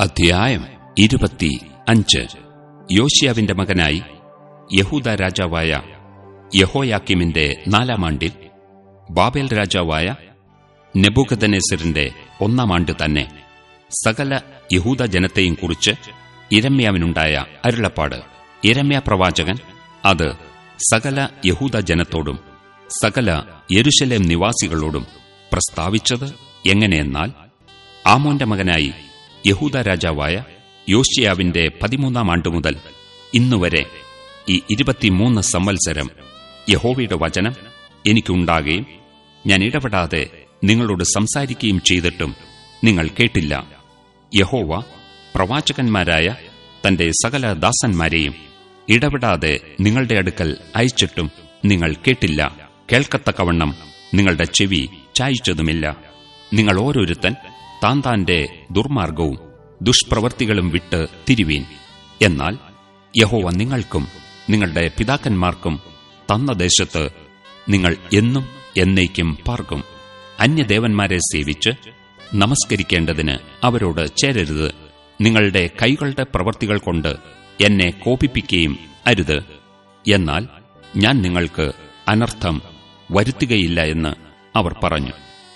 അധ്യായം ഇരുപത്തി അഞ്ച്. യോശിയാവിന്റെ മകനായി യഹൂദ രാജാവായ യഹോയാക്കിമിന്റെ നാലാം ആണ്ടിൽ ബാബേൽ രാജാവായ നെബുഖദനേസറിന്റെ ഒന്നാം ആണ്ട് തന്നെ സകല യഹൂദ ജനത്തെയും കുറിച്ച് ഇരമ്യാവിനുണ്ടായ അരുളപ്പാട്. ഇരമ്യ പ്രവാചകൻ അത് സകല യഹൂദ ജനത്തോടും സകല യരുശലേം നിവാസികളോടും പ്രസ്താവിച്ചത് എങ്ങനെയെന്നാൽ ആമോന്റെ മകനായി യഹൂദ രാജാവായ യോശിയാവിന്റെ പതിമൂന്നാം ആണ്ടു മുതൽ ഇന്നുവരെ ഈ ഇരുപത്തിമൂന്ന് സംവത്സരം യഹോവയുടെ വചനം എനിക്കുണ്ടാകുകയും ഞാൻ ഇടപെടാതെ നിങ്ങളോട് സംസാരിക്കുകയും ചെയ്തിട്ടും നിങ്ങൾ കേട്ടില്ല. യഹോവ പ്രവാചകന്മാരായ തന്റെ സകല ദാസന്മാരെയും ഇടപെടാതെ നിങ്ങളുടെ അടുക്കൽ അയച്ചിട്ടും നിങ്ങൾ കേട്ടില്ല. കേൾക്കത്തക്കവണ്ണം നിങ്ങളുടെ ചെവി ചായച്ചതുമില്ല. നിങ്ങൾ ഓരോരുത്തൻ താൻ താന്റെ ദുർമാർഗവും ദുഷ്പ്രവൃത്തികളും വിട്ട് തിരിവീൻ. എന്നാൽ യഹോവ നിങ്ങൾക്കും നിങ്ങളുടെ പിതാക്കന്മാർക്കും തന്ന ദേശത്ത് നിങ്ങൾ എന്നും എന്നേക്കും പാർക്കും. അന്യദേവന്മാരെ സേവിച്ച് നമസ്കരിക്കേണ്ടതിന് അവരോട് ചേരരുത്. നിങ്ങളുടെ കൈകളുടെ പ്രവൃത്തികൾ കൊണ്ട് എന്നെ കോപിപ്പിക്കുകയും അരുത്. എന്നാൽ ഞാൻ നിങ്ങൾക്ക് അനർത്ഥം വരുത്തുകയില്ല എന്ന് അവർ പറഞ്ഞു.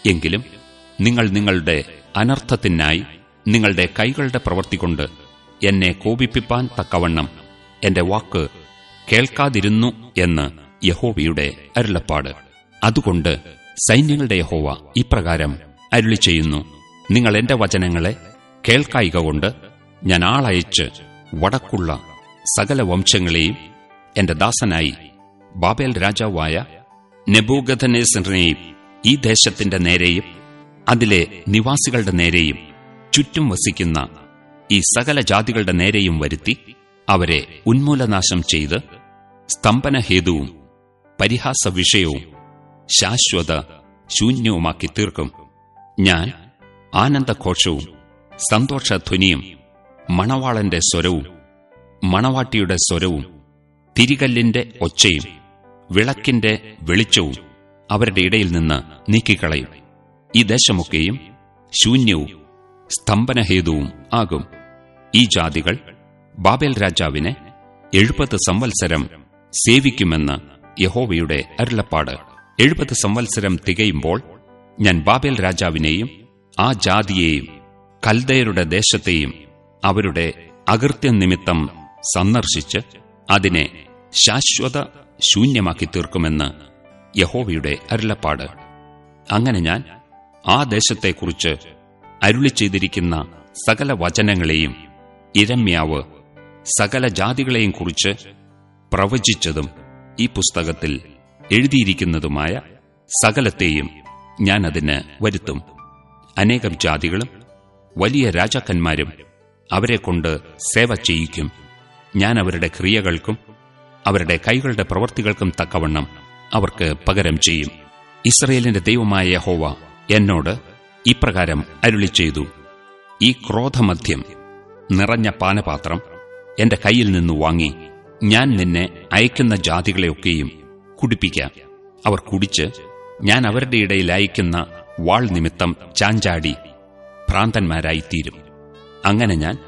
എങ്കിലും നിങ്ങൾ നിങ്ങളുടെ അനർത്ഥത്തിനായി നിങ്ങളുടെ കൈകളുടെ പ്രവൃത്തി കൊണ്ട് എന്നെ കോപിപ്പിപ്പാൻ തക്കവണ്ണം എന്റെ വാക്ക് കേൾക്കാതിരുന്നു എന്ന് യഹോവയുടെ അരുളപ്പാട്. അതുകൊണ്ട് സൈന്യങ്ങളുടെ യഹോവ ഇപ്രകാരം അരുളി ചെയ്യുന്നു. നിങ്ങൾ എന്റെ വചനങ്ങളെ കേൾക്കായിക കൊണ്ട് ഞാൻ ആളയച്ച് വടക്കുള്ള സകല വംശങ്ങളെയും എന്റെ ദാസനായി ബാബേൽ രാജാവായ നെബൂഗധനേസറിനെയും ഈ ദേശത്തിന്റെ നേരെയും അതിലെ നിവാസികളുടെ നേരെയും ചുറ്റും വസിക്കുന്ന ഈ സകല ജാതികളുടെ നേരെയും വരുത്തി അവരെ ഉന്മൂലനാശം ചെയ്ത് സ്തംഭനഹേതുവും പരിഹാസ വിഷയവും ശാശ്വത ശൂന്യവുമാക്കി തീർക്കും. ഞാൻ ആനന്ദഘോഷവും സന്തോഷധ്വനിയും മണവാളന്റെ സ്വരവും മണവാട്ടിയുടെ സ്വരവും തിരികല്ലിന്റെ ഒച്ചയും വിളക്കിന്റെ വെളിച്ചവും അവരുടെ ഇടയിൽ നിന്ന് നീക്കിക്കളയും. ഈ ദേശമൊക്കെയും ശൂന്യവും സ്തംഭനഹേതുവും ആകും. ഈ ജാതികൾ ബാബേൽ രാജാവിനെ എഴുപത് സംവത്സരം സേവിക്കുമെന്ന് യഹോവയുടെ അരുളപ്പാട്. എഴുപത് സംവത്സരം തികയുമ്പോൾ ഞാൻ ബാബേൽ രാജാവിനെയും ആ ജാതിയെയും കൽദയരുടെ ദേശത്തെയും അവരുടെ അകൃത്യം നിമിത്തം സന്ദർശിച്ച് അതിനെ ശാശ്വത ശൂന്യമാക്കി തീർക്കുമെന്ന് യഹോവയുടെ അരുളപ്പാട്. അങ്ങനെ ഞാൻ ആ ദേശത്തെക്കുറിച്ച് അരുളി ചെയ്തിരിക്കുന്ന സകല വചനങ്ങളെയും ഇരമ്യാവ് സകല ജാതികളെയും കുറിച്ച് പ്രവചിച്ചതും ഈ പുസ്തകത്തിൽ എഴുതിയിരിക്കുന്നതുമായ സകലത്തെയും ഞാൻ അതിന് വരുത്തും. അനേകം ജാതികളും വലിയ രാജാക്കന്മാരും അവരെക്കൊണ്ട് സേവ ചെയ്യിക്കും. ഞാൻ അവരുടെ ക്രിയകൾക്കും അവരുടെ കൈകളുടെ പ്രവൃത്തികൾക്കും തക്കവണ്ണം അവർക്ക് പകരം ചെയ്യും. ഇസ്രയേലിന്റെ ദൈവമായ യഹോവ എന്നോട് ഇപ്രകാരം അരുളി ചെയ്തു. ഈ ക്രോധമധ്യം നിറഞ്ഞ പാനപാത്രം എന്റെ കയ്യിൽ നിന്ന് വാങ്ങി ഞാൻ നിന്നെ അയക്കുന്ന ജാതികളെയൊക്കെയും കുടിപ്പിക്കാം. അവർ കുടിച്ച് ഞാൻ അവരുടെ ഇടയിൽ അയക്കുന്ന വാൾ നിമിത്തം ചാഞ്ചാടി ഭ്രാന്തന്മാരായിത്തീരും. അങ്ങനെ ഞാൻ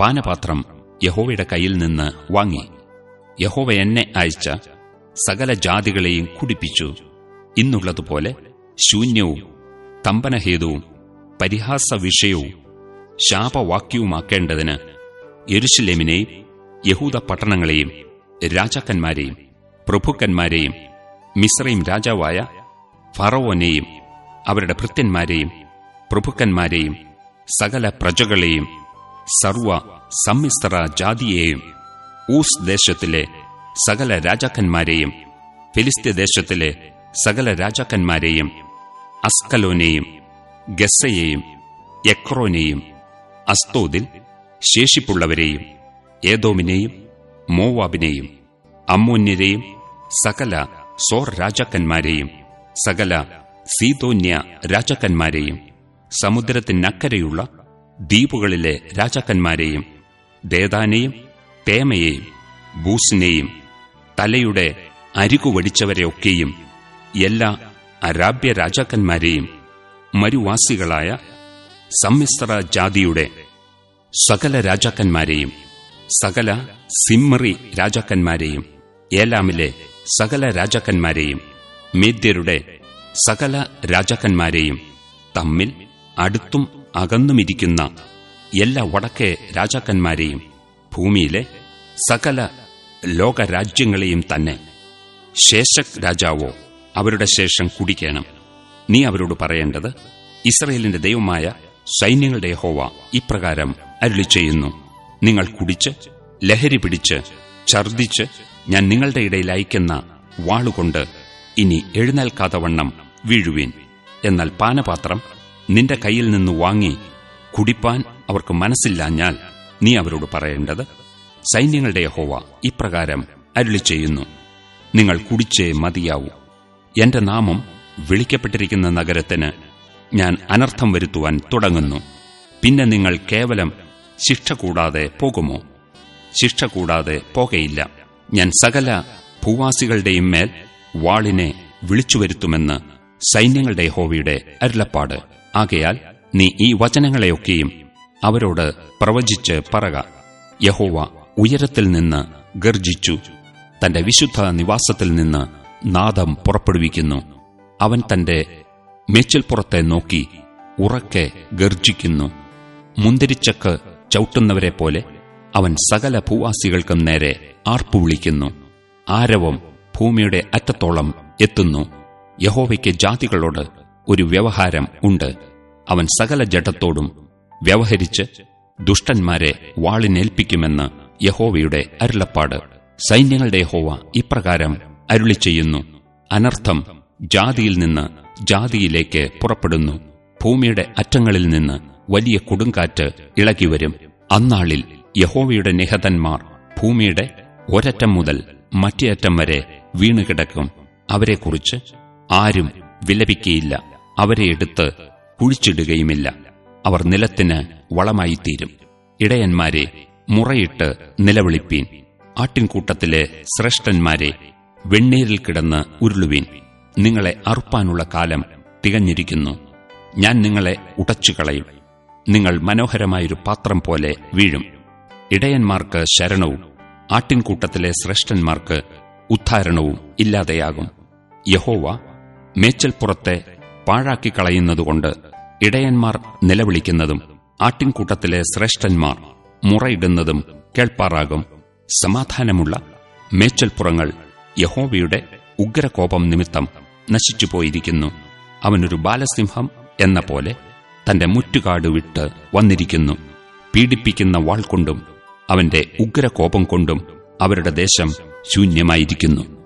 പാനപാത്രം യഹോവയുടെ കയ്യിൽ നിന്ന് വാങ്ങി. യഹോവ എന്നെ അയച്ച സകല ജാതികളെയും കുടിപ്പിച്ചു. ഇന്നുള്ളതുപോലെ ശൂന്യവും തമ്പനഹേതുവും പരിഹാസ വിഷയവും ശാപവാക്യവുമാക്കേണ്ടതിന് യെരുശലേമിനെയും യഹൂദ പട്ടണങ്ങളെയും രാജാക്കന്മാരെയും പ്രഭുക്കന്മാരെയും മിശ്രയും രാജാവായ ഫറവോനെയും അവരുടെ ഭൃത്യന്മാരെയും പ്രഭുക്കന്മാരെയും സകല പ്രജകളെയും സർവ സമ്മിശ്ര ജാതിയെയും ഊസ് ദേശത്തിലെ സകല രാജാക്കന്മാരെയും ഫിലിസ്ത്യ ദേശത്തിലെ സകല രാജാക്കന്മാരെയും അസ്കലോനെയും ഗസ്സയെയും എക്രോനെയും അസ്തോദിൽ ശേഷിപ്പുള്ളവരെയും ഏതോമിനെയും മോവാബിനെയും അമ്മോന്യരെയും സകല സോർ രാജാക്കന്മാരെയും സകല സീതോന്യ രാജാക്കന്മാരെയും സമുദ്രത്തിനക്കരെയുള്ള ദ്വീപുകളിലെ രാജാക്കന്മാരെയും ദേദാനെയും പേമയെയും ബൂസിനെയും തലയുടെ അരികുവടിച്ചവരെയൊക്കെയും എല്ലാ അരാബ്യ രാജാക്കന്മാരെയും മരുവാസികളായ സമ്മിശ്ര ജാതിയുടെ സകല രാജാക്കന്മാരെയും സകല സിമ്മറി രാജാക്കന്മാരെയും ഏലാമിലെ സകല രാജാക്കന്മാരെയും മേദ്യരുടെ സകല രാജാക്കന്മാരെയും തമ്മിൽ അടുത്തും അകന്നുമിരിക്കുന്ന എല്ലാ വടക്കേ രാജാക്കന്മാരെയും ഭൂമിയിലെ സകല ലോകരാജ്യങ്ങളെയും തന്നെ ശേഷക് രാജാവോ അവരുടെ ശേഷം കുടിക്കണം. നീ അവരോട് പറയേണ്ടത് ഇസ്രയേലിന്റെ ദൈവമായ സൈന്യങ്ങളുടെ ഹോവ ഇപ്രകാരം അരുളി ചെയ്യുന്നു നിങ്ങൾ കുടിച്ച് ലഹരി പിടിച്ച് ഛർദിച്ച് ഞാൻ നിങ്ങളുടെ ഇടയിൽ അയക്കുന്ന വാളുകൊണ്ട് ഇനി എഴുന്നേൽക്കാതെ വണ്ണം വീഴുവീൻ. എന്നാൽ പാനപാത്രം നിന്റെ കയ്യിൽ നിന്ന് വാങ്ങി കുടിപ്പാൻ അവർക്ക് മനസ്സില്ലാഞ്ഞാൽ നീ അവരോട് പറയേണ്ടത് സൈന്യങ്ങളുടെ ഹോവ ഇപ്രകാരം അരുളി ചെയ്യുന്നു നിങ്ങൾ കുടിച്ചേ മതിയാവൂ. എന്റെ നാമം വിളിക്കപ്പെട്ടിരിക്കുന്ന നഗരത്തിന് ഞാൻ അനർത്ഥം വരുത്തുവാൻ തുടങ്ങുന്നു. പിന്നെ നിങ്ങൾ കേവലം ശിക്ഷ കൂടാതെ പോകുമോ? ശിക്ഷ കൂടാതെ പോകയില്ല. ഞാൻ സകല ഭൂവാസികളുടെയും മേൽ വാളിനെ വിളിച്ചു വരുത്തുമെന്ന് സൈന്യങ്ങളുടെ ഹോവിയുടെ അരുളപ്പാട്. ആകയാൽ നീ ഈ വചനങ്ങളെയൊക്കെയും അവരോട് പ്രവചിച്ച് പറക. യഹോവ ഉയരത്തിൽ നിന്ന് ഗർജിച്ചു തന്റെ വിശുദ്ധ നിവാസത്തിൽ നിന്ന് നാദം പുറപ്പെടുവിക്കുന്നു. അവൻ തന്റെ മേച്ചിൽപ്പുറത്തെ നോക്കി ഉറക്കെ ഗർജിക്കുന്നു മുന്തിരിച്ചക്ക് ചവിട്ടുന്നവരെ പോലെ അവൻ സകല ഭൂവാസികൾക്കും നേരെ ആർപ്പുവിളിക്കുന്നു ആരവം ഭൂമിയുടെ അറ്റത്തോളം എത്തുന്നു. യഹോവയ്ക്ക് ജാതികളോട് ഒരു വ്യവഹാരം ഉണ്ട്. അവൻ സകല ജഡത്തോടും വ്യവഹരിച്ച് ദുഷ്ടന്മാരെ വാളിനേൽപ്പിക്കുമെന്ന് യഹോവയുടെ അരുളപ്പാട്. സൈന്യങ്ങളുടെ യഹോവ ഇപ്രകാരം അരുളി ചെയ്യുന്നു അനർത്ഥം ജാതിയിൽ നിന്ന് ജാതിയിലേക്ക് പുറപ്പെടുന്നു. ഭൂമിയുടെ അറ്റങ്ങളിൽ നിന്ന് വലിയ കൊടുങ്കാറ്റ് ഇളകിവരും. അന്നാളിൽ യഹോവയുടെ നിഹതന്മാർ ഭൂമിയുടെ ഒരറ്റം മുതൽ മറ്റേ അറ്റം വരെ വീണുകിടക്കും. അവരെക്കുറിച്ച് ആരും വിലപിക്കുകയില്ല അവരെ എടുത്ത് കുഴിച്ചിടുകയുമില്ല. അവർ നിലത്തിന് വളമായിത്തീരും. ഇടയന്മാരെ മുറയിട്ട് നിലവിളിപ്പീൻ. ആട്ടിൻകൂട്ടത്തിലെ ശ്രേഷ്ഠന്മാരെ വെണ്ണീരിൽ കിടന്ന് ഉരുളുവീൻ. നിങ്ങളെ അറുപ്പാനുള്ള കാലം തികഞ്ഞിരിക്കുന്നു. ഞാൻ നിങ്ങളെ ഉടച്ചുകളയും. നിങ്ങൾ മനോഹരമായൊരു പാത്രം പോലെ വീഴും. ഇടയന്മാർക്ക് ശരണവും ആട്ടിൻകൂട്ടത്തിലെ ശ്രേഷ്ഠന്മാർക്ക് ഉദ്ധാരണവും ഇല്ലാതെയാകും. യഹോവ മേച്ചൽപ്പുറത്തെ പാഴാക്കിക്കളയുന്നതുകൊണ്ട് ഇടയന്മാർ നിലവിളിക്കുന്നതും ആട്ടിൻകൂട്ടത്തിലെ ശ്രേഷ്ഠന്മാർ മുറയിടുന്നതും കേൾപ്പാറാകും. സമാധാനമുള്ള മേച്ചൽപ്പുറങ്ങൾ യഹോവയുടെ ഉഗ്രകോപം നിമിത്തം നശിച്ചുപോയിരിക്കുന്നു. അവനൊരു ബാലസിംഹം എന്ന പോലെ തന്റെ മുറ്റുകാട് വിട്ട് വന്നിരിക്കുന്നു. പീഡിപ്പിക്കുന്ന വാൾ കൊണ്ടും അവന്റെ ഉഗ്രകോപം കൊണ്ടും അവരുടെ ദേശം ശൂന്യമായിരിക്കുന്നു.